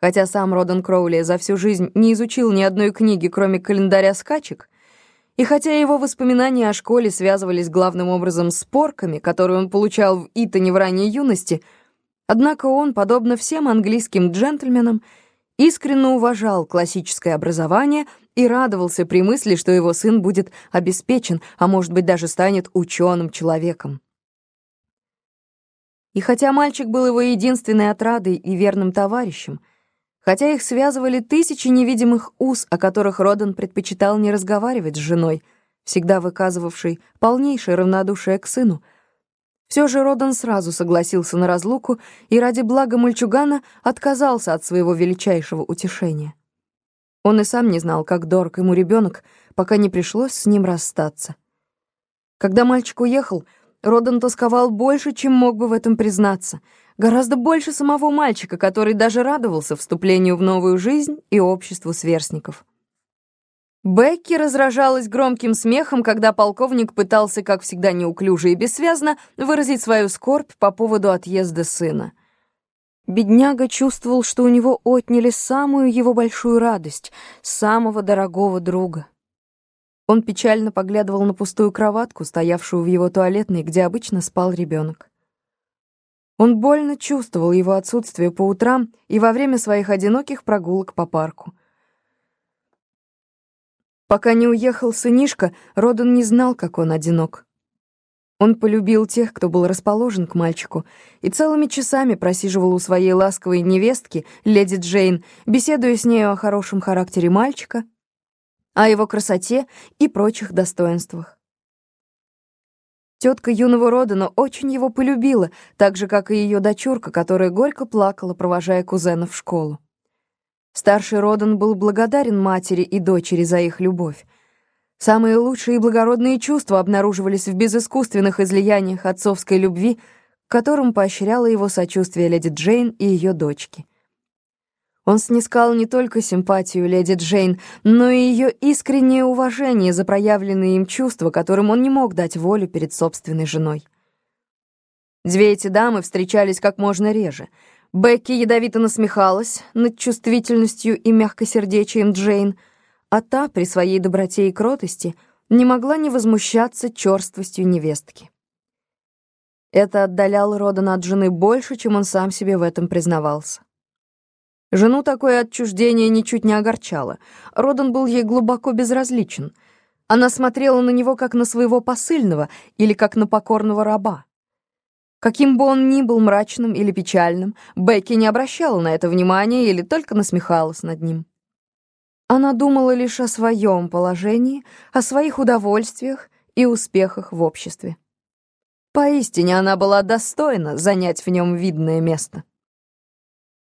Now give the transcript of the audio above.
Хотя сам Родан Кроули за всю жизнь не изучил ни одной книги, кроме календаря скачек, и хотя его воспоминания о школе связывались главным образом с порками, которые он получал в Итоне в ранней юности, однако он, подобно всем английским джентльменам, искренне уважал классическое образование и радовался при мысли, что его сын будет обеспечен, а может быть даже станет ученым человеком. И хотя мальчик был его единственной отрадой и верным товарищем, хотя их связывали тысячи невидимых уз, о которых Родан предпочитал не разговаривать с женой, всегда выказывавшей полнейшее равнодушие к сыну, все же Родан сразу согласился на разлуку и ради блага мальчугана отказался от своего величайшего утешения. Он и сам не знал, как дорог ему ребенок, пока не пришлось с ним расстаться. Когда мальчик уехал, Родан тосковал больше, чем мог бы в этом признаться. Гораздо больше самого мальчика, который даже радовался вступлению в новую жизнь и обществу сверстников. Бекки разражалась громким смехом, когда полковник пытался, как всегда неуклюже и бессвязно, выразить свою скорбь по поводу отъезда сына. Бедняга чувствовал, что у него отняли самую его большую радость, самого дорогого друга. Он печально поглядывал на пустую кроватку, стоявшую в его туалетной, где обычно спал ребенок. Он больно чувствовал его отсутствие по утрам и во время своих одиноких прогулок по парку. Пока не уехал сынишка, Родан не знал, как он одинок. Он полюбил тех, кто был расположен к мальчику, и целыми часами просиживал у своей ласковой невестки, леди Джейн, беседуя с нею о хорошем характере мальчика — о его красоте и прочих достоинствах. Тетка юного Родана очень его полюбила, так же, как и ее дочурка, которая горько плакала, провожая кузена в школу. Старший Родан был благодарен матери и дочери за их любовь. Самые лучшие и благородные чувства обнаруживались в безыскусственных излияниях отцовской любви, которым поощряла его сочувствие леди Джейн и ее дочки. Он снискал не только симпатию леди Джейн, но и ее искреннее уважение за проявленные им чувства, которым он не мог дать волю перед собственной женой. Две эти дамы встречались как можно реже. Бекки ядовито насмехалась над чувствительностью и мягкосердечием Джейн, а та, при своей доброте и кротости, не могла не возмущаться черствостью невестки. Это отдаляло Родана от жены больше, чем он сам себе в этом признавался. Жену такое отчуждение ничуть не огорчало. Родан был ей глубоко безразличен. Она смотрела на него как на своего посыльного или как на покорного раба. Каким бы он ни был мрачным или печальным, Бекки не обращала на это внимания или только насмехалась над ним. Она думала лишь о своем положении, о своих удовольствиях и успехах в обществе. Поистине она была достойна занять в нем видное место.